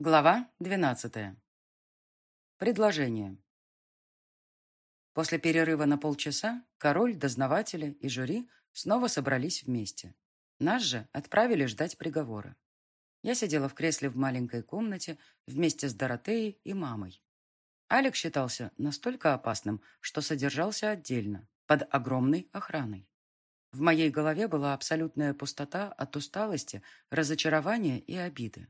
Глава 12. Предложение. После перерыва на полчаса король, дознаватели и жюри снова собрались вместе. Нас же отправили ждать приговора. Я сидела в кресле в маленькой комнате вместе с Доротеей и мамой. Алекс считался настолько опасным, что содержался отдельно, под огромной охраной. В моей голове была абсолютная пустота от усталости, разочарования и обиды.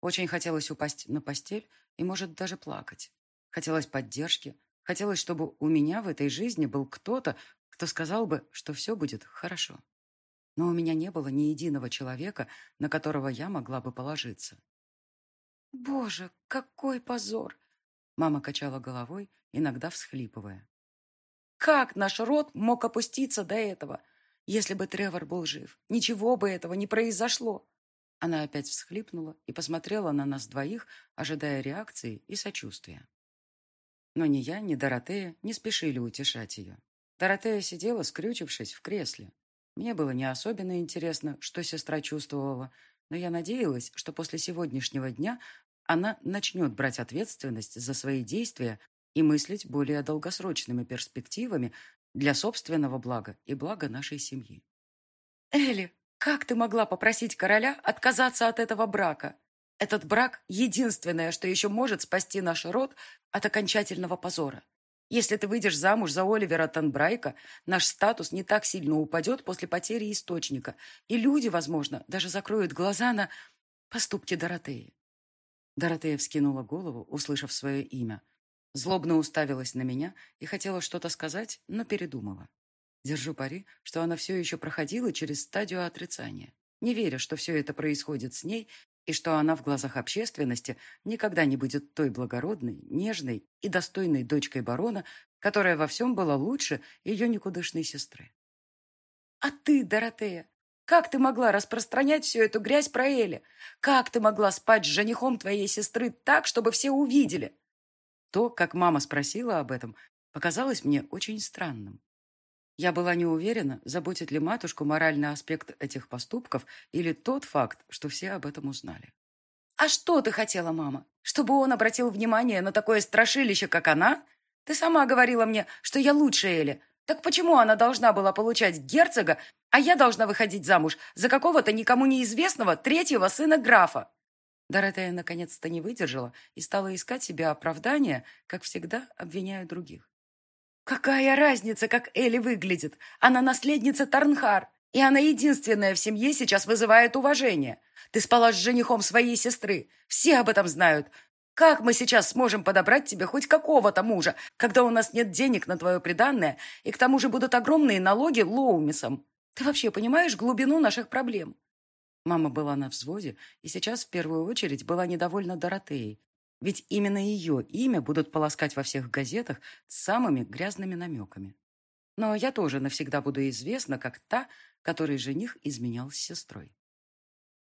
Очень хотелось упасть на постель и, может, даже плакать. Хотелось поддержки. Хотелось, чтобы у меня в этой жизни был кто-то, кто сказал бы, что все будет хорошо. Но у меня не было ни единого человека, на которого я могла бы положиться. «Боже, какой позор!» Мама качала головой, иногда всхлипывая. «Как наш род мог опуститься до этого? Если бы Тревор был жив, ничего бы этого не произошло!» Она опять всхлипнула и посмотрела на нас двоих, ожидая реакции и сочувствия. Но ни я, ни Доротея не спешили утешать ее. Доротея сидела, скрючившись в кресле. Мне было не особенно интересно, что сестра чувствовала, но я надеялась, что после сегодняшнего дня она начнет брать ответственность за свои действия и мыслить более долгосрочными перспективами для собственного блага и блага нашей семьи. «Элли, как ты могла попросить короля отказаться от этого брака? Этот брак — единственное, что еще может спасти наш род от окончательного позора. Если ты выйдешь замуж за Оливера Танбрайка, наш статус не так сильно упадет после потери источника, и люди, возможно, даже закроют глаза на поступки Доротеи. Доротея вскинула голову, услышав свое имя. Злобно уставилась на меня и хотела что-то сказать, но передумала. Держу пари, что она все еще проходила через стадию отрицания, не веря, что все это происходит с ней и что она в глазах общественности никогда не будет той благородной, нежной и достойной дочкой барона, которая во всем была лучше ее никудышной сестры. «А ты, Доротея, как ты могла распространять всю эту грязь про Эли? Как ты могла спать с женихом твоей сестры так, чтобы все увидели?» То, как мама спросила об этом, показалось мне очень странным. Я была не уверена, заботит ли матушку моральный аспект этих поступков или тот факт, что все об этом узнали. «А что ты хотела, мама? Чтобы он обратил внимание на такое страшилище, как она? Ты сама говорила мне, что я лучше Эли. Так почему она должна была получать герцога, а я должна выходить замуж за какого-то никому неизвестного третьего сына графа?» Доротея наконец-то не выдержала и стала искать себе оправдания, как всегда обвиняя других. Какая разница, как Элли выглядит? Она наследница Тарнхар, и она единственная в семье сейчас вызывает уважение. Ты спала с женихом своей сестры. Все об этом знают. Как мы сейчас сможем подобрать тебе хоть какого-то мужа, когда у нас нет денег на твое приданное, и к тому же будут огромные налоги Лоумисом? Ты вообще понимаешь глубину наших проблем?» Мама была на взводе и сейчас в первую очередь была недовольна Доротеей, ведь именно ее имя будут полоскать во всех газетах с самыми грязными намеками. Но я тоже навсегда буду известна, как та, которой жених изменял с сестрой.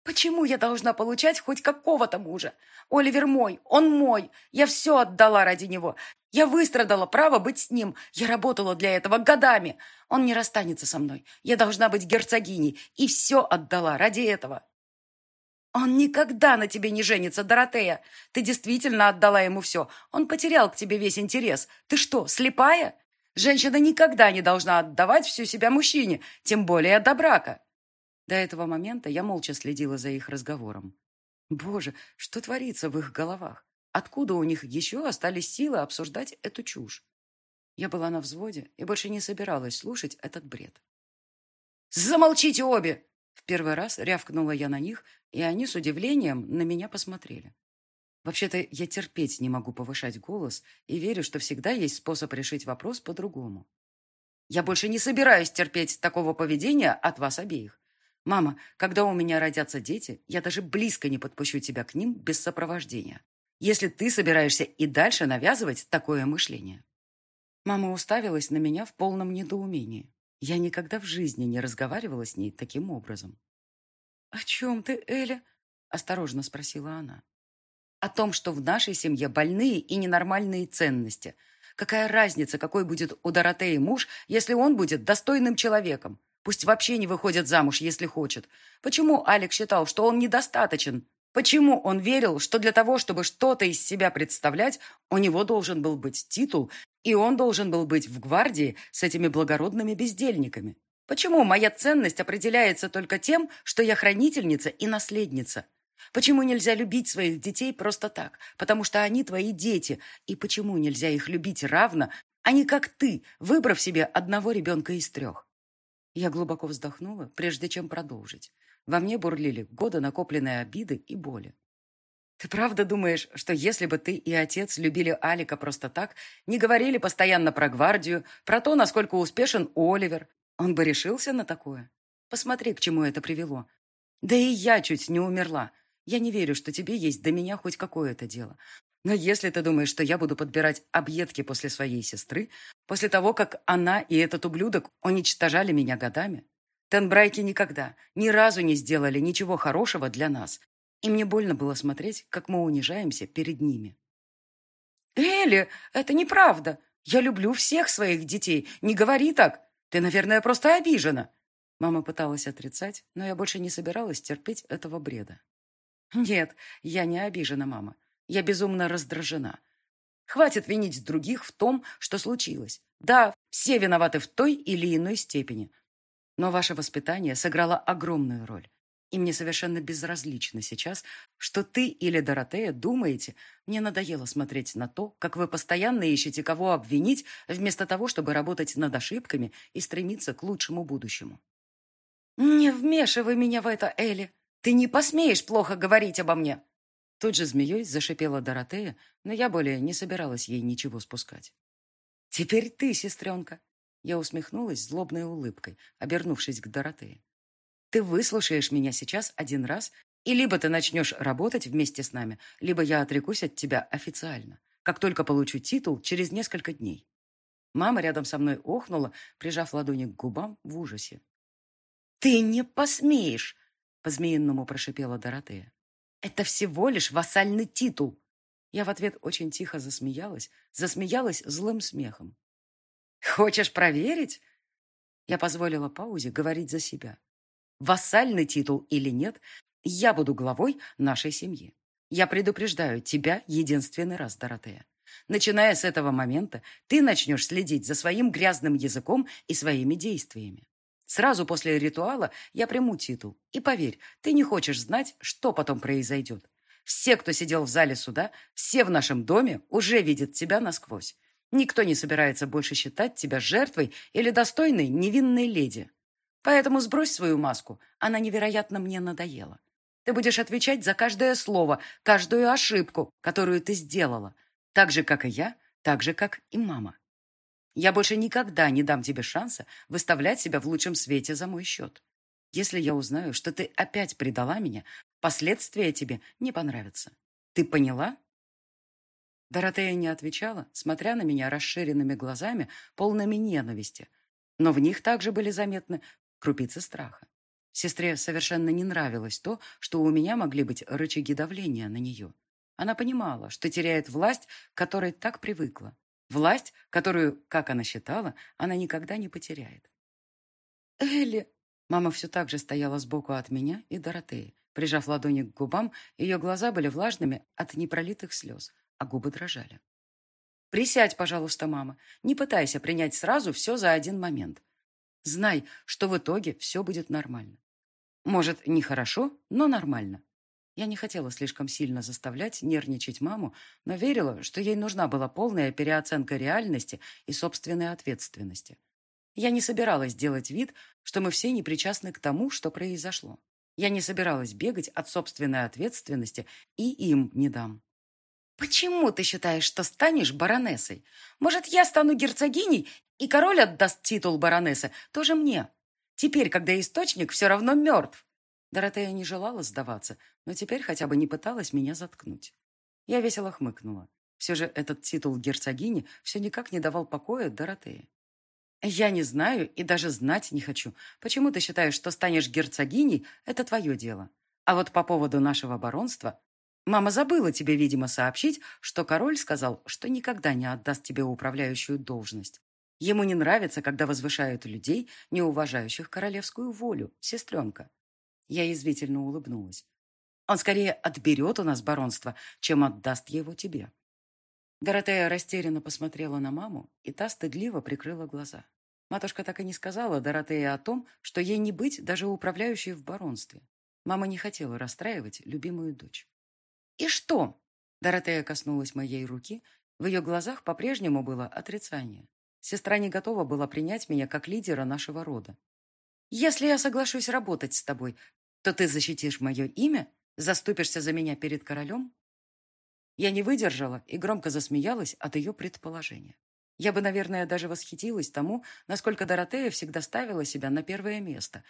«Почему я должна получать хоть какого-то мужа? Оливер мой, он мой. Я все отдала ради него. Я выстрадала право быть с ним. Я работала для этого годами. Он не расстанется со мной. Я должна быть герцогиней. И все отдала ради этого. «Он никогда на тебе не женится, Доротея. Ты действительно отдала ему все. Он потерял к тебе весь интерес. Ты что, слепая? Женщина никогда не должна отдавать всю себя мужчине, тем более до брака». До этого момента я молча следила за их разговором. Боже, что творится в их головах? Откуда у них еще остались силы обсуждать эту чушь? Я была на взводе и больше не собиралась слушать этот бред. «Замолчите обе!» В первый раз рявкнула я на них, и они с удивлением на меня посмотрели. Вообще-то я терпеть не могу повышать голос и верю, что всегда есть способ решить вопрос по-другому. Я больше не собираюсь терпеть такого поведения от вас обеих. Мама, когда у меня родятся дети, я даже близко не подпущу тебя к ним без сопровождения, если ты собираешься и дальше навязывать такое мышление. Мама уставилась на меня в полном недоумении. Я никогда в жизни не разговаривала с ней таким образом. «О чем ты, Эля?» – осторожно спросила она. «О том, что в нашей семье больные и ненормальные ценности. Какая разница, какой будет у Доротеи муж, если он будет достойным человеком? Пусть вообще не выходит замуж, если хочет. Почему Алекс считал, что он недостаточен? Почему он верил, что для того, чтобы что-то из себя представлять, у него должен был быть титул, и он должен был быть в гвардии с этими благородными бездельниками? Почему моя ценность определяется только тем, что я хранительница и наследница? Почему нельзя любить своих детей просто так? Потому что они твои дети. И почему нельзя их любить равно, а не как ты, выбрав себе одного ребенка из трех? Я глубоко вздохнула, прежде чем продолжить. Во мне бурлили годы накопленной обиды и боли. Ты правда думаешь, что если бы ты и отец любили Алика просто так, не говорили постоянно про гвардию, про то, насколько успешен Оливер, он бы решился на такое? Посмотри, к чему это привело. Да и я чуть не умерла. Я не верю, что тебе есть до меня хоть какое-то дело. Но если ты думаешь, что я буду подбирать объедки после своей сестры, после того, как она и этот ублюдок уничтожали меня годами, Тенбрайки никогда, ни разу не сделали ничего хорошего для нас. И мне больно было смотреть, как мы унижаемся перед ними. «Элли, это неправда. Я люблю всех своих детей. Не говори так. Ты, наверное, просто обижена». Мама пыталась отрицать, но я больше не собиралась терпеть этого бреда. «Нет, я не обижена, мама. Я безумно раздражена. Хватит винить других в том, что случилось. Да, все виноваты в той или иной степени. Но ваше воспитание сыграло огромную роль. И мне совершенно безразлично сейчас, что ты или Доротея думаете, мне надоело смотреть на то, как вы постоянно ищете кого обвинить, вместо того, чтобы работать над ошибками и стремиться к лучшему будущему. «Не вмешивай меня в это, Элли. Ты не посмеешь плохо говорить обо мне!» Тут же змеей зашипела Доротея, но я более не собиралась ей ничего спускать. «Теперь ты, сестренка, я усмехнулась злобной улыбкой, обернувшись к Доротее. «Ты выслушаешь меня сейчас один раз, и либо ты начнешь работать вместе с нами, либо я отрекусь от тебя официально, как только получу титул через несколько дней». Мама рядом со мной охнула, прижав ладони к губам в ужасе. «Ты не посмеешь!» — по-змеиному прошипела Доротея. «Это всего лишь вассальный титул!» Я в ответ очень тихо засмеялась, засмеялась злым смехом. Хочешь проверить? Я позволила паузе говорить за себя. Вассальный титул или нет, я буду главой нашей семьи. Я предупреждаю тебя единственный раз, Доротея. Начиная с этого момента, ты начнешь следить за своим грязным языком и своими действиями. Сразу после ритуала я приму титул. И поверь, ты не хочешь знать, что потом произойдет. Все, кто сидел в зале суда, все в нашем доме уже видят тебя насквозь. Никто не собирается больше считать тебя жертвой или достойной невинной леди. Поэтому сбрось свою маску, она невероятно мне надоела. Ты будешь отвечать за каждое слово, каждую ошибку, которую ты сделала, так же, как и я, так же, как и мама. Я больше никогда не дам тебе шанса выставлять себя в лучшем свете за мой счет. Если я узнаю, что ты опять предала меня, последствия тебе не понравятся. Ты поняла? Доротея не отвечала, смотря на меня расширенными глазами, полными ненависти. Но в них также были заметны крупицы страха. Сестре совершенно не нравилось то, что у меня могли быть рычаги давления на нее. Она понимала, что теряет власть, к которой так привыкла. Власть, которую, как она считала, она никогда не потеряет. «Элли!» Мама все так же стояла сбоку от меня и Доротеи. Прижав ладони к губам, ее глаза были влажными от непролитых слез, а губы дрожали. «Присядь, пожалуйста, мама. Не пытайся принять сразу все за один момент. Знай, что в итоге все будет нормально. Может, не хорошо, но нормально. Я не хотела слишком сильно заставлять нервничать маму, но верила, что ей нужна была полная переоценка реальности и собственной ответственности. Я не собиралась делать вид, что мы все не причастны к тому, что произошло. Я не собиралась бегать от собственной ответственности и им не дам. «Почему ты считаешь, что станешь баронессой? Может, я стану герцогиней, и король отдаст титул баронессы тоже мне? Теперь, когда источник все равно мертв». Доротея не желала сдаваться, но теперь хотя бы не пыталась меня заткнуть. Я весело хмыкнула. Все же этот титул герцогини все никак не давал покоя Доротее. «Я не знаю и даже знать не хочу. Почему ты считаешь, что станешь герцогиней, это твое дело. А вот по поводу нашего баронства Мама забыла тебе, видимо, сообщить, что король сказал, что никогда не отдаст тебе управляющую должность. Ему не нравится, когда возвышают людей, не уважающих королевскую волю, сестренка. Я язвительно улыбнулась. Он скорее отберет у нас баронство, чем отдаст его тебе». Доротея растерянно посмотрела на маму, и та стыдливо прикрыла глаза. Матушка так и не сказала Доротее о том, что ей не быть даже управляющей в баронстве. Мама не хотела расстраивать любимую дочь. «И что?» Доротея коснулась моей руки. В ее глазах по-прежнему было отрицание. Сестра не готова была принять меня как лидера нашего рода. «Если я соглашусь работать с тобой, то ты защитишь мое имя? Заступишься за меня перед королем?» Я не выдержала и громко засмеялась от ее предположения. Я бы, наверное, даже восхитилась тому, насколько Доротея всегда ставила себя на первое место,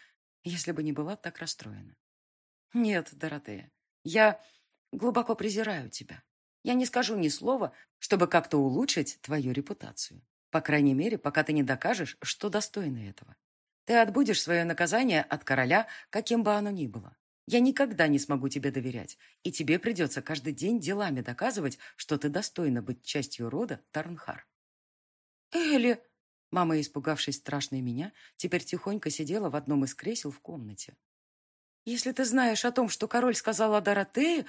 если бы не была так расстроена. «Нет, Доротея, я глубоко презираю тебя. Я не скажу ни слова, чтобы как-то улучшить твою репутацию. По крайней мере, пока ты не докажешь, что достойна этого. Ты отбудешь свое наказание от короля, каким бы оно ни было. Я никогда не смогу тебе доверять, и тебе придется каждый день делами доказывать, что ты достойна быть частью рода Тарнхар. Элли! Мама, испугавшись страшной меня, теперь тихонько сидела в одном из кресел в комнате. Если ты знаешь о том, что король сказал о Доротее,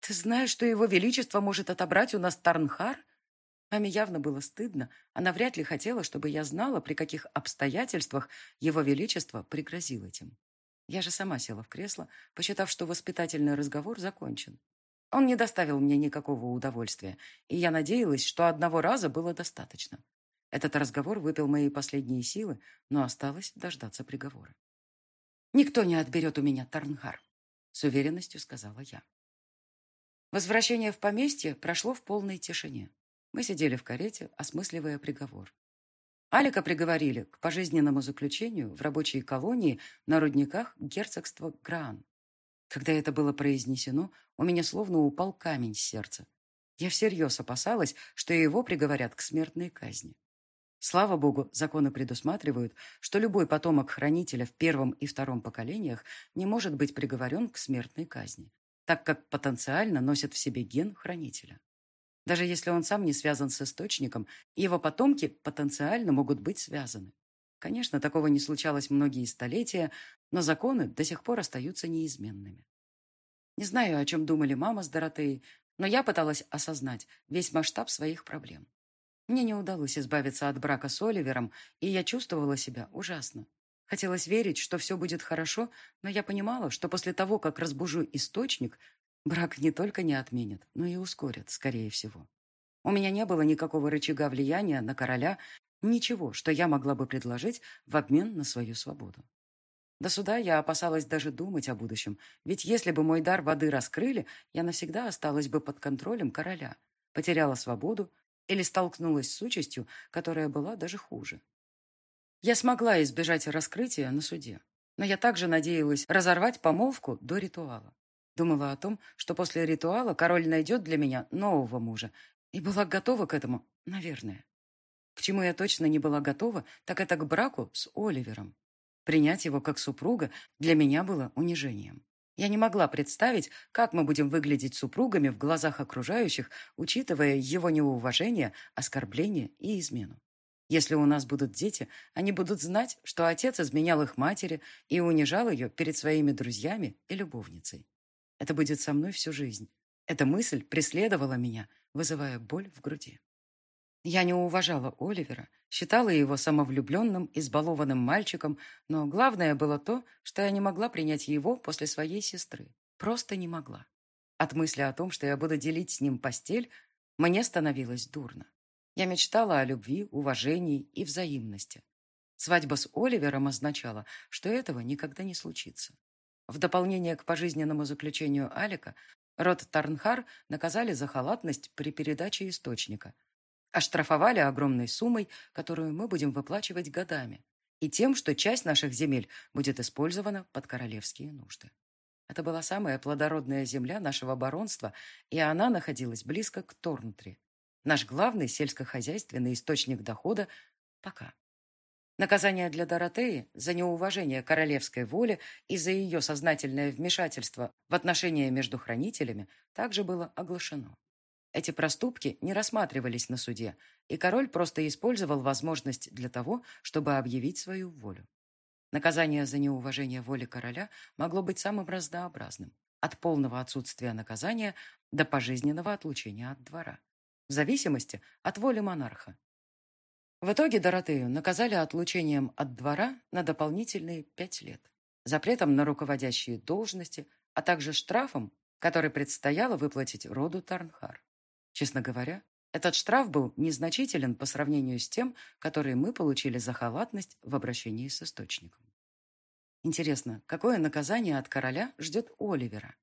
ты знаешь, что его величество может отобрать у нас Тарнхар? Маме явно было стыдно. Она вряд ли хотела, чтобы я знала, при каких обстоятельствах его величество пригрозил этим. Я же сама села в кресло, посчитав, что воспитательный разговор закончен. Он не доставил мне никакого удовольствия, и я надеялась, что одного раза было достаточно. Этот разговор выпил мои последние силы, но осталось дождаться приговора. «Никто не отберет у меня Тарнхар», — с уверенностью сказала я. Возвращение в поместье прошло в полной тишине. Мы сидели в карете, осмысливая приговор. Алика приговорили к пожизненному заключению в рабочей колонии на рудниках герцогства Граан. Когда это было произнесено, у меня словно упал камень с сердца. Я всерьез опасалась, что его приговорят к смертной казни. Слава богу, законы предусматривают, что любой потомок хранителя в первом и втором поколениях не может быть приговорен к смертной казни, так как потенциально носит в себе ген хранителя. Даже если он сам не связан с источником, его потомки потенциально могут быть связаны. Конечно, такого не случалось многие столетия, но законы до сих пор остаются неизменными. Не знаю, о чем думали мама с Доротеей, но я пыталась осознать весь масштаб своих проблем. Мне не удалось избавиться от брака с Оливером, и я чувствовала себя ужасно. Хотелось верить, что все будет хорошо, но я понимала, что после того, как разбужу источник, Брак не только не отменит, но и ускорит, скорее всего. У меня не было никакого рычага влияния на короля, ничего, что я могла бы предложить в обмен на свою свободу. До суда я опасалась даже думать о будущем, ведь если бы мой дар воды раскрыли, я навсегда осталась бы под контролем короля, потеряла свободу или столкнулась с участью, которая была даже хуже. Я смогла избежать раскрытия на суде, но я также надеялась разорвать помолвку до ритуала. Думала о том, что после ритуала король найдет для меня нового мужа, и была готова к этому, наверное. К чему я точно не была готова, так это к браку с Оливером. Принять его как супруга для меня было унижением. Я не могла представить, как мы будем выглядеть супругами в глазах окружающих, учитывая его неуважение, оскорбление и измену. Если у нас будут дети, они будут знать, что отец изменял их матери и унижал ее перед своими друзьями и любовницей. Это будет со мной всю жизнь. Эта мысль преследовала меня, вызывая боль в груди. Я не уважала Оливера, считала его самовлюбленным, избалованным мальчиком, но главное было то, что я не могла принять его после своей сестры. Просто не могла. От мысли о том, что я буду делить с ним постель, мне становилось дурно. Я мечтала о любви, уважении и взаимности. Свадьба с Оливером означала, что этого никогда не случится. В дополнение к пожизненному заключению Алика, род Тарнхар наказали за халатность при передаче источника. Оштрафовали огромной суммой, которую мы будем выплачивать годами, и тем, что часть наших земель будет использована под королевские нужды. Это была самая плодородная земля нашего баронства, и она находилась близко к Торнтри. Наш главный сельскохозяйственный источник дохода пока. Наказание для Доротеи за неуважение королевской воли и за ее сознательное вмешательство в отношения между хранителями также было оглашено. Эти проступки не рассматривались на суде, и король просто использовал возможность для того, чтобы объявить свою волю. Наказание за неуважение воли короля могло быть самым разнообразным, от полного отсутствия наказания до пожизненного отлучения от двора, в зависимости от воли монарха. В итоге Доротею наказали отлучением от двора на дополнительные пять лет, запретом на руководящие должности, а также штрафом, который предстояло выплатить роду Тарнхар. Честно говоря, этот штраф был незначителен по сравнению с тем, который мы получили за халатность в обращении с источником. Интересно, какое наказание от короля ждет Оливера?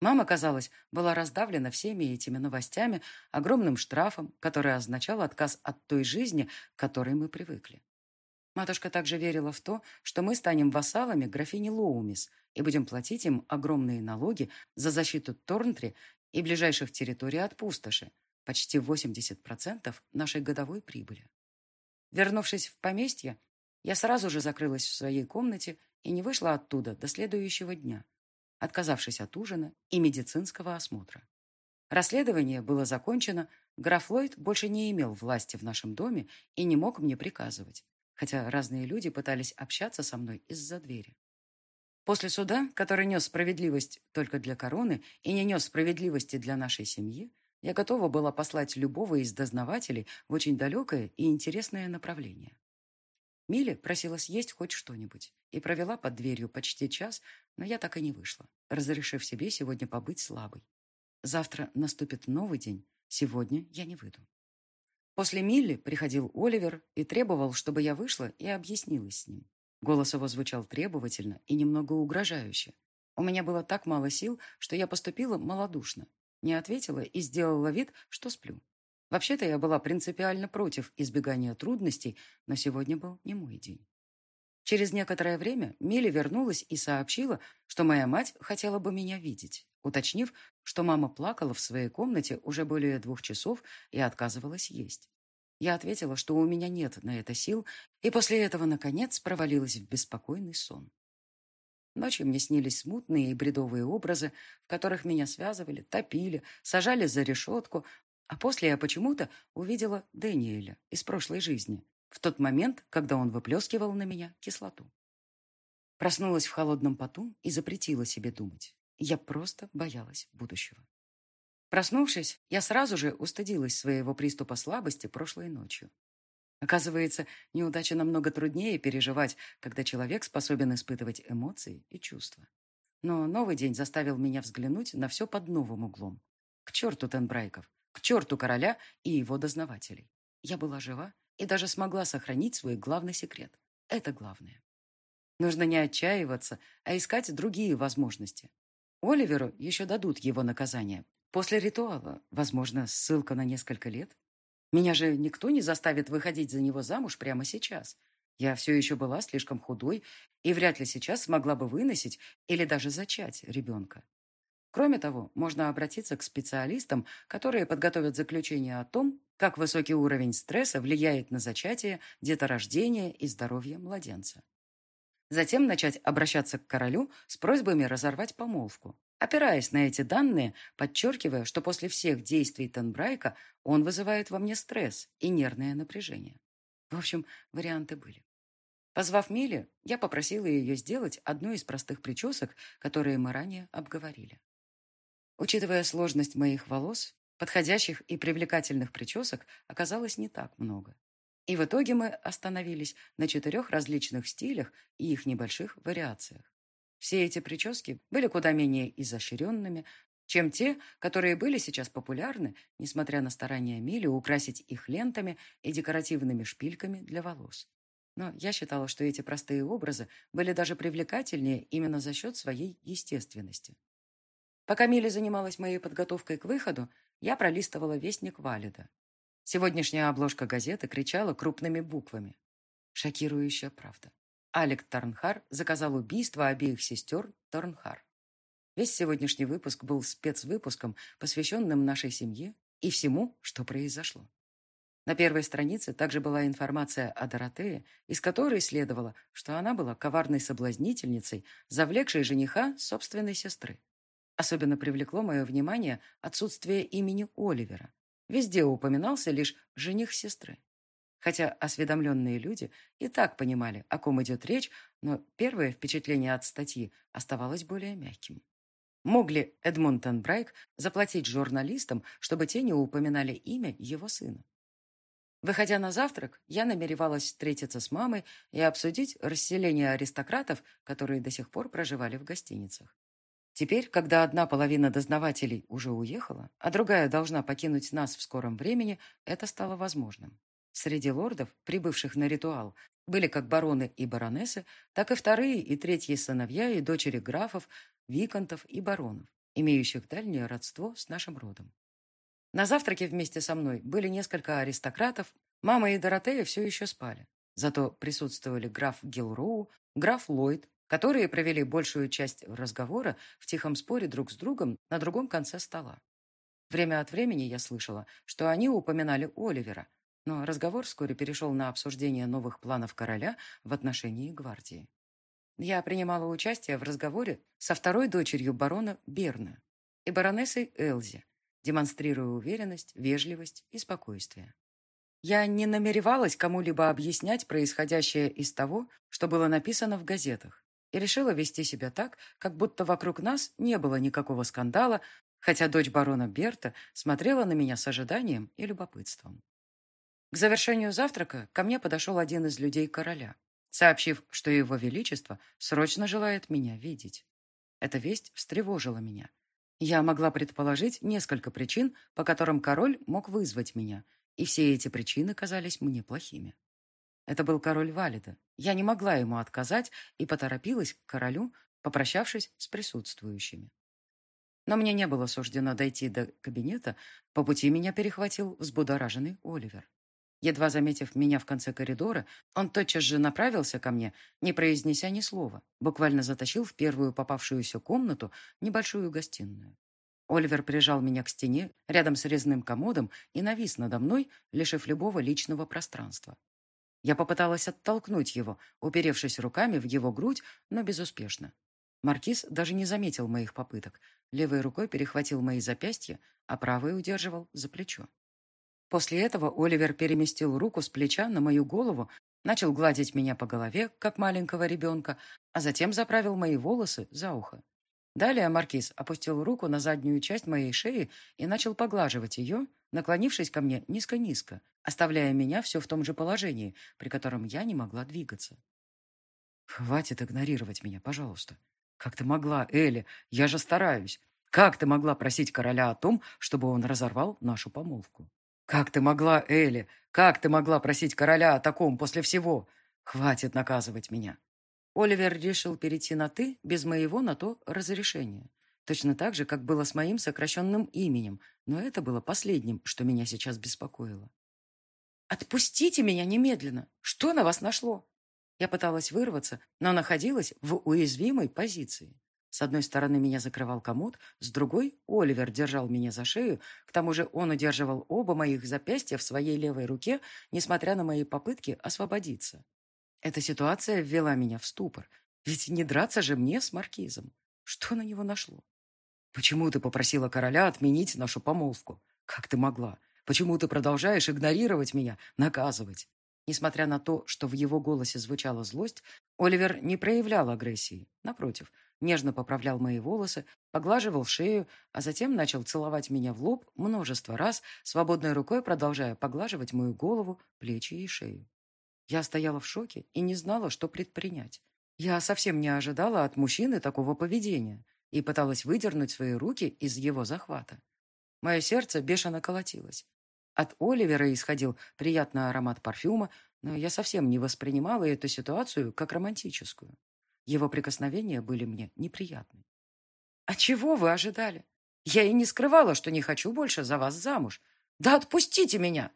Мама, казалось, была раздавлена всеми этими новостями, огромным штрафом, который означал отказ от той жизни, к которой мы привыкли. Матушка также верила в то, что мы станем вассалами графини Лоумис и будем платить им огромные налоги за защиту Торнтри и ближайших территорий от пустоши, почти 80% нашей годовой прибыли. Вернувшись в поместье, я сразу же закрылась в своей комнате и не вышла оттуда до следующего дня, отказавшись от ужина и медицинского осмотра. Расследование было закончено, граф Ллойд больше не имел власти в нашем доме и не мог мне приказывать, хотя разные люди пытались общаться со мной из-за двери. После суда, который нес справедливость только для короны и не нес справедливости для нашей семьи, я готова была послать любого из дознавателей в очень далекое и интересное направление. Милли просила съесть хоть что-нибудь и провела под дверью почти час, но я так и не вышла, разрешив себе сегодня побыть слабой. Завтра наступит новый день, сегодня я не выйду. После Милли приходил Оливер и требовал, чтобы я вышла и объяснилась с ним. Голос его звучал требовательно и немного угрожающе. У меня было так мало сил, что я поступила малодушно, не ответила и сделала вид, что сплю. Вообще-то я была принципиально против избегания трудностей, но сегодня был не мой день. Через некоторое время Милли вернулась и сообщила, что моя мать хотела бы меня видеть, уточнив, что мама плакала в своей комнате уже более двух часов и отказывалась есть. Я ответила, что у меня нет на это сил, и после этого, наконец, провалилась в беспокойный сон. Ночью мне снились смутные и бредовые образы, в которых меня связывали, топили, сажали за решетку, а после я почему-то увидела Дэниеля из прошлой жизни, в тот момент, когда он выплескивал на меня кислоту. Проснулась в холодном поту и запретила себе думать. Я просто боялась будущего. Проснувшись, я сразу же устыдилась своего приступа слабости прошлой ночью. Оказывается, неудача намного труднее переживать, когда человек способен испытывать эмоции и чувства. Но новый день заставил меня взглянуть на все под новым углом. К черту Тенбрайков, к черту короля и его дознавателей. Я была жива и даже смогла сохранить свой главный секрет. Это главное. Нужно не отчаиваться, а искать другие возможности. Оливеру еще дадут его наказание. После ритуала, возможно, ссылка на несколько лет. Меня же никто не заставит выходить за него замуж прямо сейчас. Я все еще была слишком худой и вряд ли сейчас смогла бы выносить или даже зачать ребенка. Кроме того, можно обратиться к специалистам, которые подготовят заключение о том, как высокий уровень стресса влияет на зачатие, деторождение и здоровье младенца. Затем начать обращаться к королю с просьбами разорвать помолвку, опираясь на эти данные, подчеркивая, что после всех действий Тенбрайка он вызывает во мне стресс и нервное напряжение. В общем, варианты были. Позвав Миле, я попросила ее сделать одну из простых причесок, которые мы ранее обговорили. Учитывая сложность моих волос, подходящих и привлекательных причесок оказалось не так много. И в итоге мы остановились на четырех различных стилях и их небольших вариациях. Все эти прически были куда менее изощренными, чем те, которые были сейчас популярны, несмотря на старания Мили украсить их лентами и декоративными шпильками для волос. Но я считала, что эти простые образы были даже привлекательнее именно за счет своей естественности. Пока Мили занималась моей подготовкой к выходу, я пролистывала вестник Валида. Сегодняшняя обложка газеты кричала крупными буквами. Шокирующая правда. Алек Тарнхар заказал убийство обеих сестер Тарнхар. Весь сегодняшний выпуск был спецвыпуском, посвященным нашей семье и всему, что произошло. На первой странице также была информация о Доротее, из которой следовало, что она была коварной соблазнительницей, завлекшей жениха собственной сестры. Особенно привлекло мое внимание отсутствие имени Оливера. Везде упоминался лишь жених сестры. Хотя осведомленные люди и так понимали, о ком идет речь, но первое впечатление от статьи оставалось более мягким. Мог ли Эдмонтон Брайк заплатить журналистам, чтобы те не упоминали имя его сына? Выходя на завтрак, я намеревалась встретиться с мамой и обсудить расселение аристократов, которые до сих пор проживали в гостиницах. Теперь, когда одна половина дознавателей уже уехала, а другая должна покинуть нас в скором времени, это стало возможным. Среди лордов, прибывших на ритуал, были как бароны и баронессы, так и вторые и третьи сыновья и дочери графов, виконтов и баронов, имеющих дальнее родство с нашим родом. На завтраке вместе со мной были несколько аристократов, мама и Доротея все еще спали. Зато присутствовали граф Гилроу, граф Ллойд, которые провели большую часть разговора в тихом споре друг с другом на другом конце стола. Время от времени я слышала, что они упоминали Оливера, но разговор вскоре перешел на обсуждение новых планов короля в отношении гвардии. Я принимала участие в разговоре со второй дочерью барона Берна и баронессой Элзи, демонстрируя уверенность, вежливость и спокойствие. Я не намеревалась кому-либо объяснять происходящее из того, что было написано в газетах, и решила вести себя так, как будто вокруг нас не было никакого скандала, хотя дочь барона Берта смотрела на меня с ожиданием и любопытством. К завершению завтрака ко мне подошел один из людей короля, сообщив, что его величество срочно желает меня видеть. Эта весть встревожила меня, я могла предположить несколько причин, по которым король мог вызвать меня, и все эти причины казались мне плохими. Это был король Валида. Я не могла ему отказать и поторопилась к королю, попрощавшись с присутствующими. Но мне не было суждено дойти до кабинета, по пути меня перехватил взбудораженный Оливер. Едва заметив меня в конце коридора, он тотчас же направился ко мне, не произнеся ни слова, буквально затащил в первую попавшуюся комнату небольшую гостиную. Оливер прижал меня к стене рядом с резным комодом и навис надо мной, лишив любого личного пространства. Я попыталась оттолкнуть его, уперевшись руками в его грудь, но безуспешно. Маркиз даже не заметил моих попыток. Левой рукой перехватил мои запястья, а правой удерживал за плечо. После этого Оливер переместил руку с плеча на мою голову, начал гладить меня по голове, как маленького ребенка, а затем заправил мои волосы за ухо. Далее Маркиз опустил руку на заднюю часть моей шеи и начал поглаживать ее, наклонившись ко мне низко-низко, оставляя меня все в том же положении, при котором я не могла двигаться. «Хватит игнорировать меня, пожалуйста. Как ты могла, Элли? Я же стараюсь. Как ты могла просить короля о том, чтобы он разорвал нашу помолвку?» «Как ты могла, Элли? Как ты могла просить короля о таком после всего? Хватит наказывать меня!» Оливер решил перейти на «ты» без моего на то разрешения. Точно так же, как было с моим сокращенным именем, но это было последним, что меня сейчас беспокоило. «Отпустите меня немедленно! Что на вас нашло?» Я пыталась вырваться, но находилась в уязвимой позиции. С одной стороны меня закрывал комод, с другой Оливер держал меня за шею, к тому же он удерживал оба моих запястья в своей левой руке, несмотря на мои попытки освободиться. Эта ситуация ввела меня в ступор, ведь не драться же мне с маркизом. Что на него нашло? Почему ты попросила короля отменить нашу помолвку? Как ты могла? Почему ты продолжаешь игнорировать меня, наказывать? Несмотря на то, что в его голосе звучала злость, Оливер не проявлял агрессии. Напротив, нежно поправлял мои волосы, поглаживал шею, а затем начал целовать меня в лоб множество раз, свободной рукой продолжая поглаживать мою голову, плечи и шею. Я стояла в шоке и не знала, что предпринять. Я совсем не ожидала от мужчины такого поведения и пыталась выдернуть свои руки из его захвата. Мое сердце бешено колотилось. От Оливера исходил приятный аромат парфюма, но я совсем не воспринимала эту ситуацию как романтическую. Его прикосновения были мне неприятны. «А чего вы ожидали? Я и не скрывала, что не хочу больше за вас замуж. Да отпустите меня!»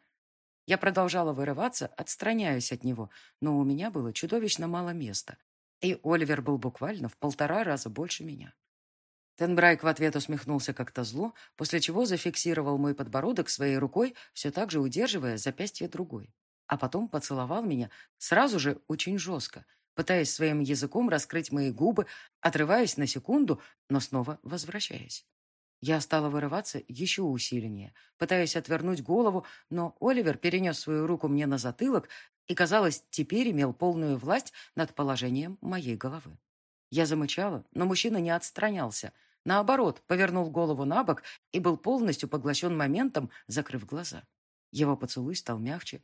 Я продолжала вырываться, отстраняясь от него, но у меня было чудовищно мало места, и Оливер был буквально в полтора раза больше меня. Тенбрайк в ответ усмехнулся как-то зло, после чего зафиксировал мой подбородок своей рукой, все так же удерживая запястье другой. А потом поцеловал меня сразу же очень жестко, пытаясь своим языком раскрыть мои губы, отрываясь на секунду, но снова возвращаясь. Я стала вырываться еще усиленнее, пытаясь отвернуть голову, но Оливер перенес свою руку мне на затылок и, казалось, теперь имел полную власть над положением моей головы. Я замычала, но мужчина не отстранялся. Наоборот, повернул голову на бок и был полностью поглощен моментом, закрыв глаза. Его поцелуй стал мягче.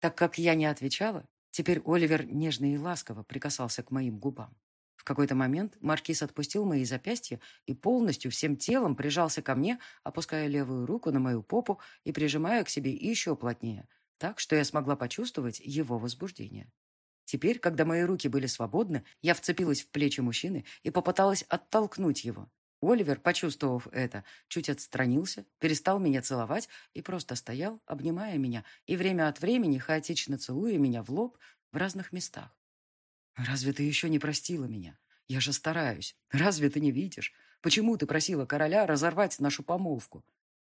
Так как я не отвечала, теперь Оливер нежно и ласково прикасался к моим губам. В какой-то момент маркиз отпустил мои запястья и полностью всем телом прижался ко мне, опуская левую руку на мою попу и прижимая к себе еще плотнее, так что я смогла почувствовать его возбуждение. Теперь, когда мои руки были свободны, я вцепилась в плечи мужчины и попыталась оттолкнуть его. Оливер, почувствовав это, чуть отстранился, перестал меня целовать и просто стоял, обнимая меня и время от времени хаотично целуя меня в лоб в разных местах. «Разве ты еще не простила меня? Я же стараюсь. Разве ты не видишь? Почему ты просила короля разорвать нашу помолвку?»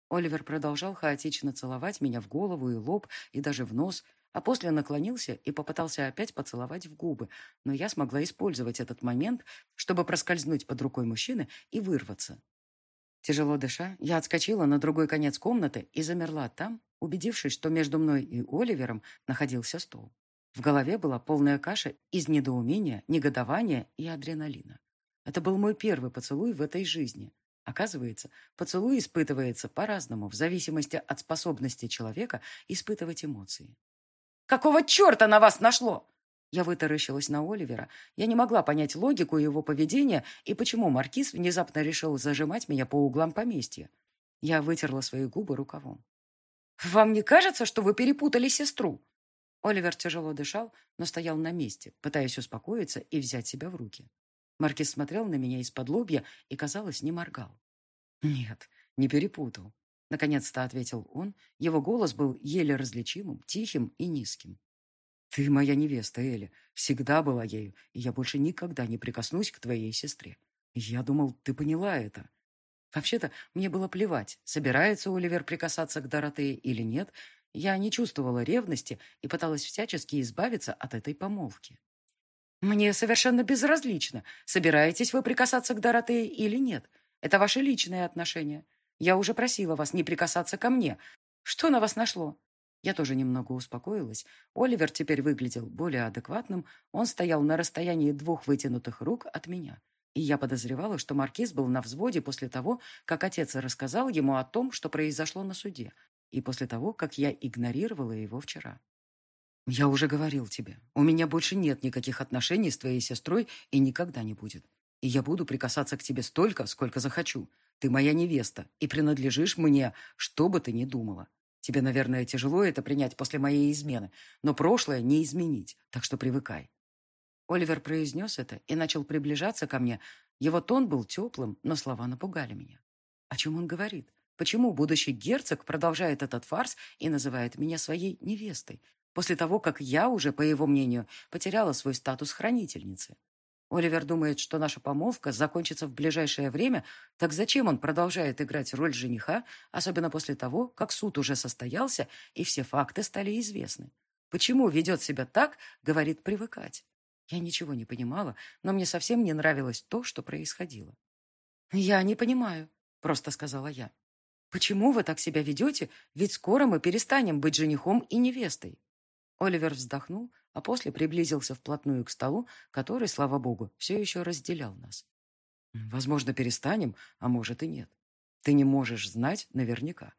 Оливер продолжал хаотично целовать меня в голову и лоб, и даже в нос, а после наклонился и попытался опять поцеловать в губы, но я смогла использовать этот момент, чтобы проскользнуть под рукой мужчины и вырваться. Тяжело дыша, я отскочила на другой конец комнаты и замерла там, убедившись, что между мной и Оливером находился стол. В голове была полная каша из недоумения, негодования и адреналина. Это был мой первый поцелуй в этой жизни. Оказывается, поцелуй испытывается по-разному, в зависимости от способности человека испытывать эмоции. «Какого черта на вас нашло?» Я вытаращилась на Оливера. Я не могла понять логику его поведения и почему Маркиз внезапно решил зажимать меня по углам поместья. Я вытерла свои губы рукавом. «Вам не кажется, что вы перепутали сестру?» Оливер тяжело дышал, но стоял на месте, пытаясь успокоиться и взять себя в руки. Маркиз смотрел на меня из-под лобья и, казалось, не моргал. «Нет, не перепутал», — наконец-то ответил он. Его голос был еле различимым, тихим и низким. «Ты моя невеста, Эля, всегда была ею, и я больше никогда не прикоснусь к твоей сестре. Я думал, ты поняла это». Вообще-то, мне было плевать, собирается Оливер прикасаться к Доротее или нет, я не чувствовала ревности и пыталась всячески избавиться от этой помолвки. «Мне совершенно безразлично, собираетесь вы прикасаться к Доротее или нет. Это ваши личные отношения. Я уже просила вас не прикасаться ко мне. Что на вас нашло?» Я тоже немного успокоилась. Оливер теперь выглядел более адекватным. Он стоял на расстоянии двух вытянутых рук от меня. И я подозревала, что Маркиз был на взводе после того, как отец рассказал ему о том, что произошло на суде, и после того, как я игнорировала его вчера. «Я уже говорил тебе, у меня больше нет никаких отношений с твоей сестрой и никогда не будет. И я буду прикасаться к тебе столько, сколько захочу. Ты моя невеста и принадлежишь мне, что бы ты ни думала. Тебе, наверное, тяжело это принять после моей измены, но прошлое не изменить, так что привыкай». Оливер произнес это и начал приближаться ко мне. Его тон был теплым, но слова напугали меня. О чем он говорит? Почему будущий герцог продолжает этот фарс и называет меня своей невестой, после того, как я уже, по его мнению, потеряла свой статус хранительницы? Оливер думает, что наша помолвка закончится в ближайшее время, так зачем он продолжает играть роль жениха, особенно после того, как суд уже состоялся и все факты стали известны? Почему ведет себя так, говорит привыкать? Я ничего не понимала, но мне совсем не нравилось то, что происходило. «Я не понимаю», — просто сказала я. «Почему вы так себя ведете? Ведь скоро мы перестанем быть женихом и невестой». Оливер вздохнул, а после приблизился вплотную к столу, который, слава богу, все еще разделял нас. «Возможно, перестанем, а может и нет. Ты не можешь знать наверняка.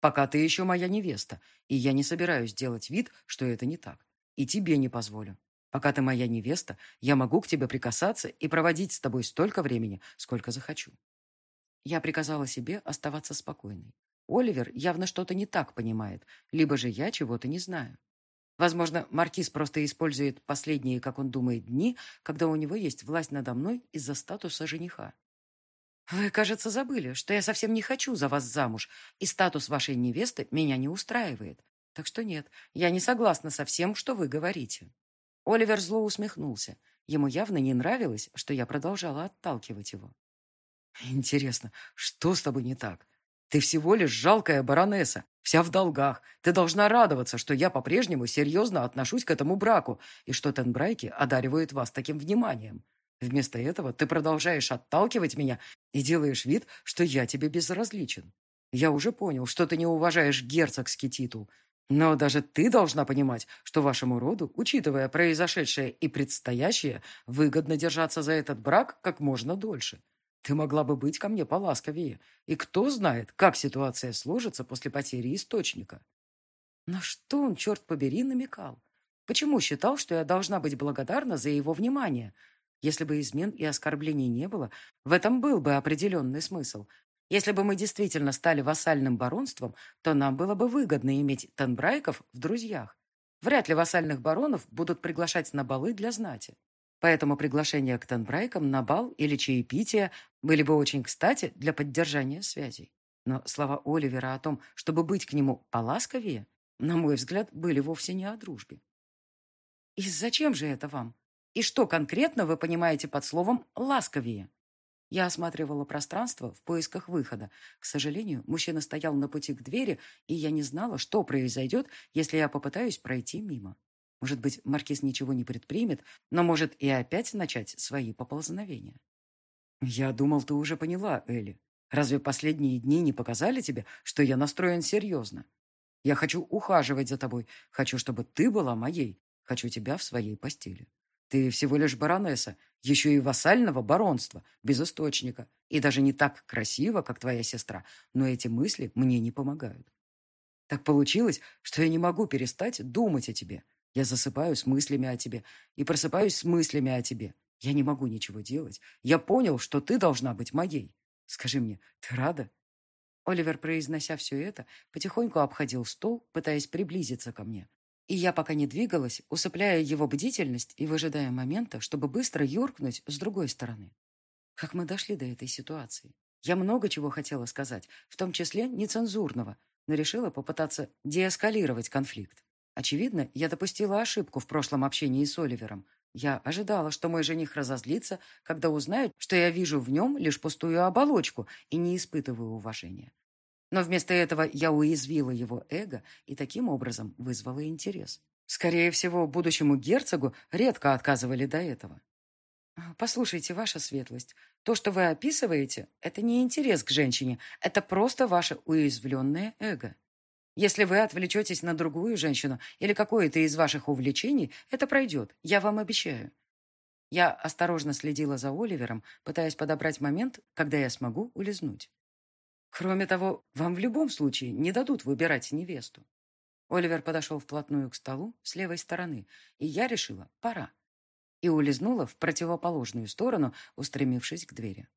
Пока ты еще моя невеста, и я не собираюсь делать вид, что это не так. И тебе не позволю. Пока ты моя невеста, я могу к тебе прикасаться и проводить с тобой столько времени, сколько захочу. Я приказала себе оставаться спокойной. Оливер явно что-то не так понимает, либо же я чего-то не знаю. Возможно, Маркиз просто использует последние, как он думает, дни, когда у него есть власть надо мной из-за статуса жениха. Вы, кажется, забыли, что я совсем не хочу за вас замуж, и статус вашей невесты меня не устраивает. Так что нет, я не согласна со всем, что вы говорите. Оливер зло усмехнулся. Ему явно не нравилось, что я продолжала отталкивать его. Интересно, что с тобой не так? Ты всего лишь жалкая баронесса, вся в долгах. Ты должна радоваться, что я по-прежнему серьезно отношусь к этому браку и что Тенбрайки одаривают вас таким вниманием. Вместо этого ты продолжаешь отталкивать меня и делаешь вид, что я тебе безразличен. Я уже понял, что ты не уважаешь герцогский титул, но даже ты должна понимать, что вашему роду, учитывая произошедшее и предстоящее, выгодно держаться за этот брак как можно дольше. Ты могла бы быть ко мне поласковее. И кто знает, как ситуация сложится после потери источника. На что он, черт побери, намекал? Почему считал, что я должна быть благодарна за его внимание? Если бы измен и оскорблений не было, в этом был бы определенный смысл. Если бы мы действительно стали вассальным баронством, то нам было бы выгодно иметь Тенбрайков в друзьях. Вряд ли вассальных баронов будут приглашать на балы для знати. Поэтому приглашения к Тенбрайкам на бал или чаепитие были бы очень кстати для поддержания связей. Но слова Оливера о том, чтобы быть к нему поласковее, на мой взгляд, были вовсе не о дружбе. «И зачем же это вам? И что конкретно вы понимаете под словом «ласковее»?» Я осматривала пространство в поисках выхода. К сожалению, мужчина стоял на пути к двери, и я не знала, что произойдет, если я попытаюсь пройти мимо. Может быть, маркиз ничего не предпримет, но может и опять начать свои поползновения. «Я думал, ты уже поняла, Элли. Разве последние дни не показали тебе, что я настроен серьезно? Я хочу ухаживать за тобой, хочу, чтобы ты была моей, хочу тебя в своей постели. Ты всего лишь баронесса, еще и вассального баронства, без источника, и даже не так красиво, как твоя сестра, но эти мысли мне не помогают. Так получилось, что я не могу перестать думать о тебе, я засыпаю с мыслями о тебе и просыпаюсь с мыслями о тебе. Я не могу ничего делать. Я понял, что ты должна быть моей. Скажи мне, ты рада?» Оливер, произнося все это, потихоньку обходил стол, пытаясь приблизиться ко мне. И я пока не двигалась, усыпляя его бдительность и выжидая момента, чтобы быстро юркнуть с другой стороны. Как мы дошли до этой ситуации? Я много чего хотела сказать, в том числе нецензурного, но решила попытаться деэскалировать конфликт. Очевидно, я допустила ошибку в прошлом общении с Оливером. Я ожидала, что мой жених разозлится, когда узнает, что я вижу в нем лишь пустую оболочку и не испытываю уважения. Но вместо этого я уязвила его эго и таким образом вызвала интерес. Скорее всего, будущему герцогу редко отказывали до этого. «Послушайте, ваша светлость, то, что вы описываете, это не интерес к женщине, это просто ваше уязвленное эго. Если вы отвлечетесь на другую женщину или какое-то из ваших увлечений, это пройдет, я вам обещаю. Я осторожно следила за Оливером, пытаясь подобрать момент, когда я смогу улизнуть. Кроме того, вам в любом случае не дадут выбирать невесту. Оливер подошел вплотную к столу с левой стороны, и я решила, пора. И улизнула в противоположную сторону, устремившись к двери.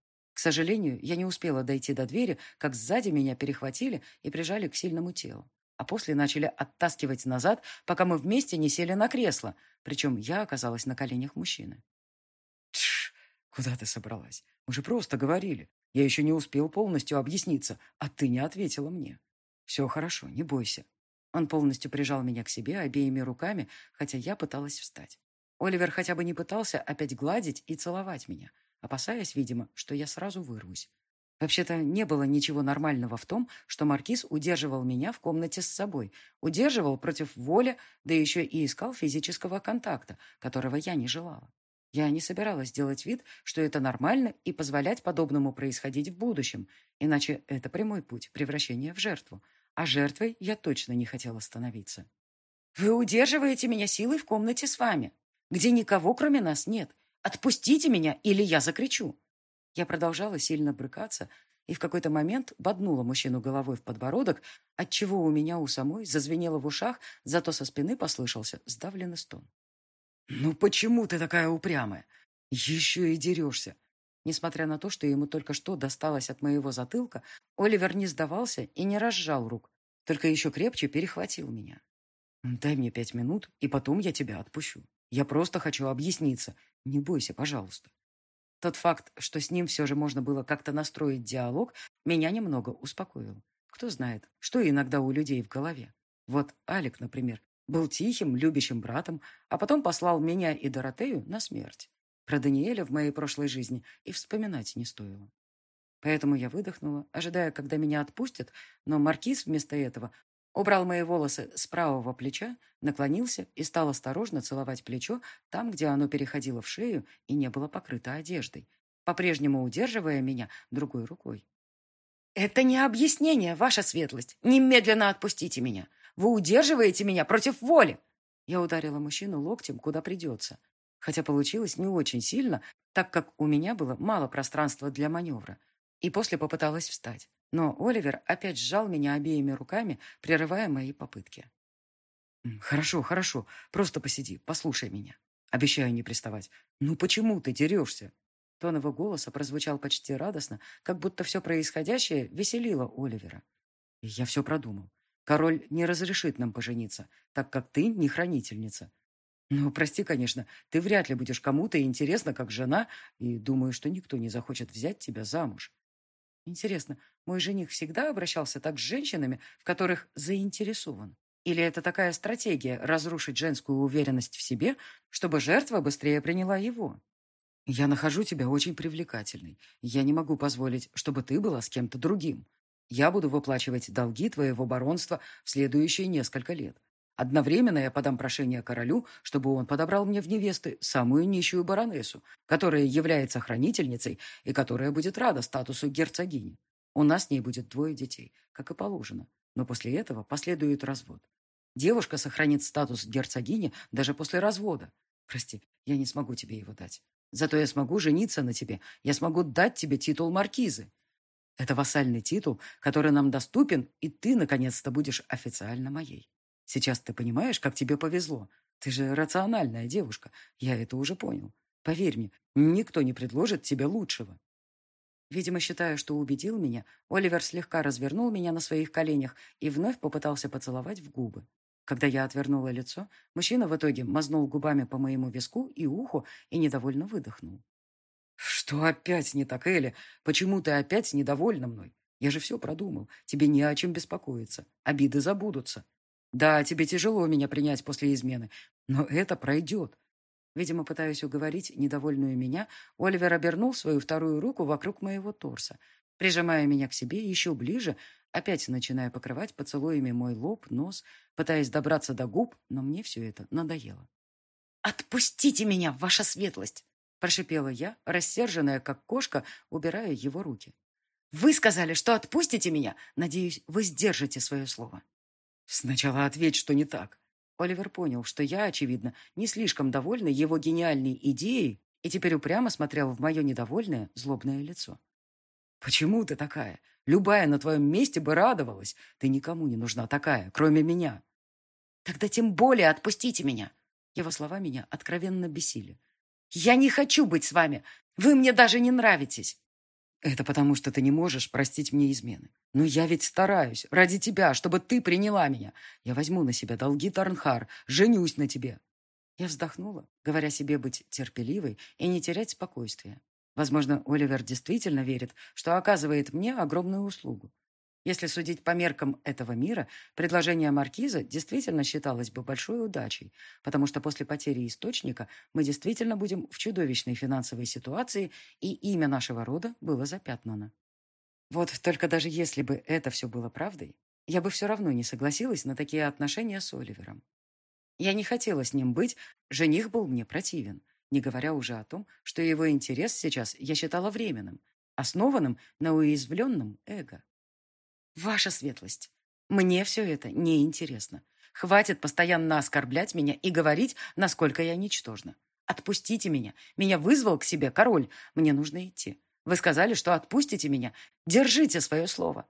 Сожалению, я не успела дойти до двери, как сзади меня перехватили и прижали к сильному телу. А после начали оттаскивать назад, пока мы вместе не сели на кресло, причем я оказалась на коленях мужчины. «Тш, куда ты собралась? Мы же просто говорили. Я еще не успел полностью объясниться, а ты не ответила мне. Все хорошо, не бойся». Он полностью прижал меня к себе обеими руками, хотя я пыталась встать. Оливер хотя бы не пытался опять гладить и целовать меня – опасаясь, видимо, что я сразу вырвусь. Вообще-то не было ничего нормального в том, что Маркиз удерживал меня в комнате с собой, удерживал против воли, да еще и искал физического контакта, которого я не желала. Я не собиралась делать вид, что это нормально и позволять подобному происходить в будущем, иначе это прямой путь превращения в жертву, а жертвой я точно не хотела становиться. «Вы удерживаете меня силой в комнате с вами, где никого, кроме нас, нет, Отпустите меня, или я закричу!» Я продолжала сильно брыкаться и в какой-то момент боднула мужчину головой в подбородок, отчего у меня у самой зазвенело в ушах, зато со спины послышался сдавленный стон. «Ну почему ты такая упрямая? Еще и дерешься!» Несмотря на то, что ему только что досталось от моего затылка, Оливер не сдавался и не разжал рук, только еще крепче перехватил меня. «Дай мне пять минут, и потом я тебя отпущу. Я просто хочу объясниться не бойся, пожалуйста. Тот факт, что с ним все же можно было как-то настроить диалог, меня немного успокоил. Кто знает, что иногда у людей в голове. Вот Алик, например, был тихим, любящим братом, а потом послал меня и Доротею на смерть. Про Даниэля в моей прошлой жизни и вспоминать не стоило. Поэтому я выдохнула, ожидая, когда меня отпустят, но Маркиз вместо этого Убрал мои волосы с правого плеча, наклонился и стал осторожно целовать плечо там, где оно переходило в шею и не было покрыто одеждой, по-прежнему удерживая меня другой рукой. «Это не объяснение, ваша светлость. Немедленно отпустите меня. Вы удерживаете меня против воли!» Я ударила мужчину локтем, куда придется. хотя получилось не очень сильно, так как у меня было мало пространства для маневра, и после попыталась встать. Но Оливер опять сжал меня обеими руками, прерывая мои попытки. «Хорошо, хорошо, просто посиди, послушай меня. Обещаю не приставать. Ну почему ты дерешься?» Тон его голоса прозвучал почти радостно, как будто все происходящее веселило Оливера. «Я все продумал. Король не разрешит нам пожениться, так как ты не хранительница. Ну, прости, конечно, ты вряд ли будешь кому-то интересна как жена, и думаю, что никто не захочет взять тебя замуж. Интересно, мой жених всегда обращался так с женщинами, в которых заинтересован? Или это такая стратегия разрушить женскую уверенность в себе, чтобы жертва быстрее приняла его? Я нахожу тебя очень привлекательной. Я не могу позволить, чтобы ты была с кем-то другим. Я буду выплачивать долги твоего баронства в следующие несколько лет. Одновременно я подам прошение королю, чтобы он подобрал мне в невесты самую нищую баронессу, которая является хранительницей и которая будет рада статусу герцогини. У нас с ней будет двое детей, как и положено, но после этого последует развод. Девушка сохранит статус герцогини даже после развода. Прости, я не смогу тебе его дать. Зато я смогу жениться на тебе, я смогу дать тебе титул маркизы. Это вассальный титул, который нам доступен, и ты, наконец-то, будешь официально моей. Сейчас ты понимаешь, как тебе повезло. Ты же рациональная девушка, я это уже понял. Поверь мне, никто не предложит тебе лучшего. Видимо, считая, что убедил меня, Оливер слегка развернул меня на своих коленях и вновь попытался поцеловать в губы. Когда я отвернула лицо, мужчина в итоге мазнул губами по моему виску и уху и недовольно выдохнул. «Что опять не так, Элли? Почему ты опять недовольна мной? Я же все продумал. Тебе не о чем беспокоиться. Обиды забудутся. Да, тебе тяжело меня принять после измены, но это пройдет. Видимо, пытаясь уговорить недовольную меня, Оливер обернул свою вторую руку вокруг моего торса, прижимая меня к себе еще ближе, опять начиная покрывать поцелуями мой лоб, нос, пытаясь добраться до губ, но мне все это надоело. «Отпустите меня, ваша светлость!» прошипела я, рассерженная, как кошка, убирая его руки. «Вы сказали, что отпустите меня. Надеюсь, вы сдержите свое слово». «Сначала ответь, что не так. Оливер понял, что я, очевидно, не слишком довольна его гениальной идеей и теперь упрямо смотрел в мое недовольное, злобное лицо. «Почему ты такая? Любая на твоем месте бы радовалась. Ты никому не нужна такая, кроме меня». «Тогда тем более отпустите меня!» Его слова меня откровенно бесили. «Я не хочу быть с вами! Вы мне даже не нравитесь!» «Это потому, что ты не можешь простить мне измены. Но я ведь стараюсь ради тебя, чтобы ты приняла меня. Я возьму на себя долги Тарнхар, женюсь на тебе». Я вздохнула, говоря себе быть терпеливой и не терять спокойствия. Возможно, Оливер действительно верит, что оказывает мне огромную услугу. Если судить по меркам этого мира, предложение Маркиза действительно считалось бы большой удачей, потому что после потери источника мы действительно будем в чудовищной финансовой ситуации, и имя нашего рода было запятнано. Вот только даже если бы это все было правдой, я бы все равно не согласилась на такие отношения с Оливером. Я не хотела с ним быть, жених был мне противен, не говоря уже о том, что его интерес сейчас я считала временным, основанным на уязвленном эго. Ваша светлость, мне все это неинтересно. Хватит постоянно оскорблять меня и говорить, насколько я ничтожна. Отпустите меня. Меня вызвал к себе король. Мне нужно идти. Вы сказали, что отпустите меня. Держите свое слово.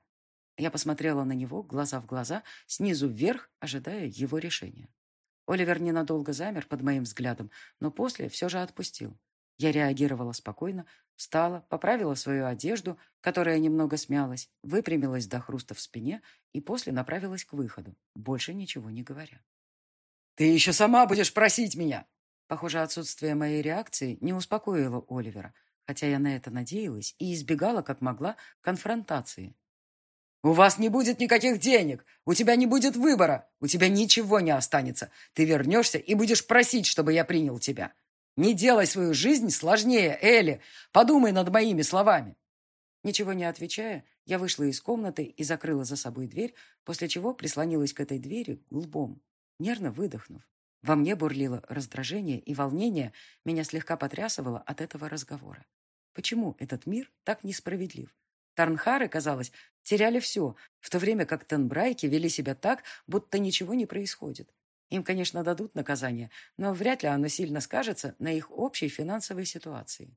Я посмотрела на него глаза в глаза, снизу вверх, ожидая его решения. Оливер ненадолго замер под моим взглядом, но после все же отпустил. Я реагировала спокойно, встала, поправила свою одежду, которая немного смялась, выпрямилась до хруста в спине и после направилась к выходу, больше ничего не говоря. «Ты еще сама будешь просить меня!» Похоже, отсутствие моей реакции не успокоило Оливера, хотя я на это надеялась и избегала, как могла, конфронтации. «У вас не будет никаких денег, у тебя не будет выбора, у тебя ничего не останется. Ты вернешься и будешь просить, чтобы я принял тебя. Не делай свою жизнь сложнее, Элли. Подумай над моими словами. Ничего не отвечая, я вышла из комнаты и закрыла за собой дверь, после чего прислонилась к этой двери лбом, нервно выдохнув. Во мне бурлило раздражение и волнение, меня слегка потрясывало от этого разговора. Почему этот мир так несправедлив? Тарнхары, казалось, теряли все, в то время как Тенбрайки вели себя так, будто ничего не происходит. Им, конечно, дадут наказание, но вряд ли оно сильно скажется на их общей финансовой ситуации.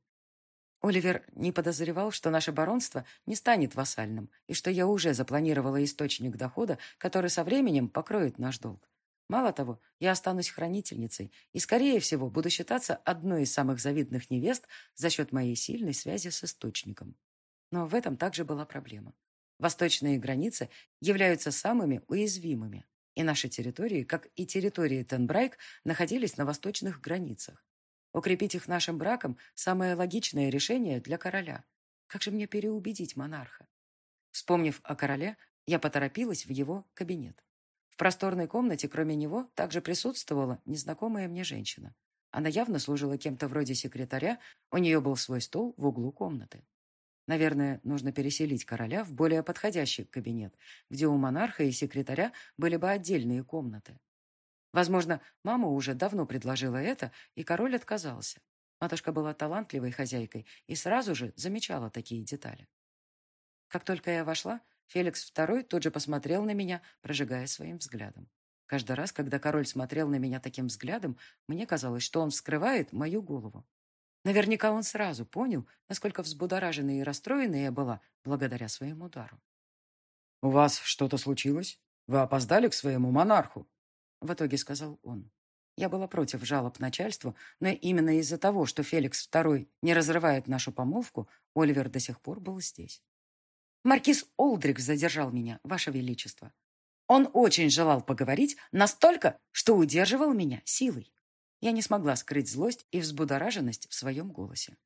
Оливер не подозревал, что наше баронство не станет вассальным, и что я уже запланировала источник дохода, который со временем покроет наш долг. Мало того, я останусь хранительницей и, скорее всего, буду считаться одной из самых завидных невест за счет моей сильной связи с источником. Но в этом также была проблема. Восточные границы являются самыми уязвимыми, и наши территории, как и территории Тенбрайк, находились на восточных границах. Укрепить их нашим браком – самое логичное решение для короля. Как же мне переубедить монарха? Вспомнив о короле, я поторопилась в его кабинет. В просторной комнате, кроме него, также присутствовала незнакомая мне женщина. Она явно служила кем-то вроде секретаря, у нее был свой стол в углу комнаты. Наверное, нужно переселить короля в более подходящий кабинет, где у монарха и секретаря были бы отдельные комнаты. Возможно, мама уже давно предложила это, и король отказался. Матушка была талантливой хозяйкой и сразу же замечала такие детали. Как только я вошла, Феликс II тут же посмотрел на меня, прожигая своим взглядом. Каждый раз, когда король смотрел на меня таким взглядом, мне казалось, что он вскрывает мою голову. Наверняка он сразу понял, насколько взбудораженной и расстроенной я была благодаря своему удару. «У вас что-то случилось? Вы опоздали к своему монарху?» В итоге сказал он. Я была против жалоб начальству, но именно из-за того, что Феликс II не разрывает нашу помолвку, Оливер до сих пор был здесь. Маркиз Олдрик задержал меня, Ваше Величество. Он очень желал поговорить настолько, что удерживал меня силой. Я не смогла скрыть злость и взбудораженность в своем голосе.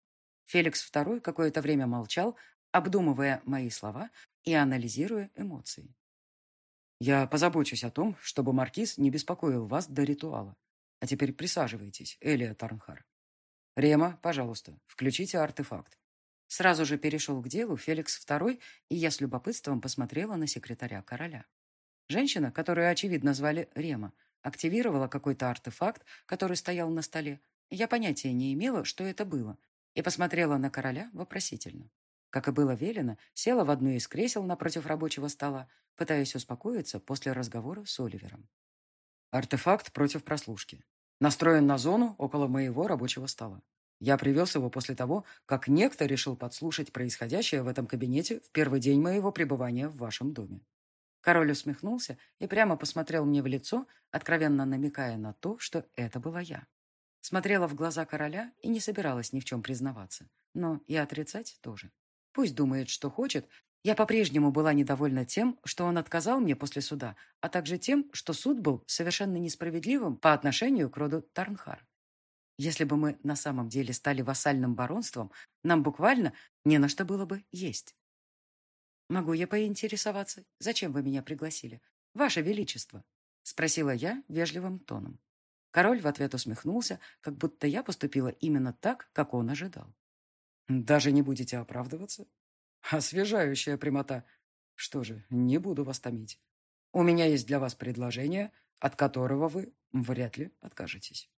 Феликс II какое-то время молчал, обдумывая мои слова и анализируя эмоции. «Я позабочусь о том, чтобы маркиз не беспокоил вас до ритуала. А теперь присаживайтесь, Элия Тарнхар. Рема, пожалуйста, включите артефакт. Сразу же перешел к делу Феликс II, и я с любопытством посмотрела на секретаря короля. Женщина, которую, очевидно, звали Рема, активировала какой-то артефакт, который стоял на столе. Я понятия не имела, что это было, и посмотрела на короля вопросительно. Как и было велено, села в одно из кресел напротив рабочего стола, пытаясь успокоиться после разговора с Оливером. Артефакт против прослушки. Настроен на зону около моего рабочего стола. Я привез его после того, как некто решил подслушать происходящее в этом кабинете в первый день моего пребывания в вашем доме. Король усмехнулся и прямо посмотрел мне в лицо, откровенно намекая на то, что это была я. Смотрела в глаза короля и не собиралась ни в чем признаваться, но и отрицать тоже. Пусть думает, что хочет. Я по-прежнему была недовольна тем, что он отказал мне после суда, а также тем, что суд был совершенно несправедливым по отношению к роду Тарнхар. Если бы мы на самом деле стали вассальным баронством, нам буквально не на что было бы есть. «Могу я поинтересоваться, зачем вы меня пригласили? Ваше Величество!» — спросила я вежливым тоном. Король в ответ усмехнулся, как будто я поступила именно так, как он ожидал. «Даже не будете оправдываться? Освежающая прямота. Что же, не буду вас томить. У меня есть для вас предложение, от которого вы вряд ли откажетесь».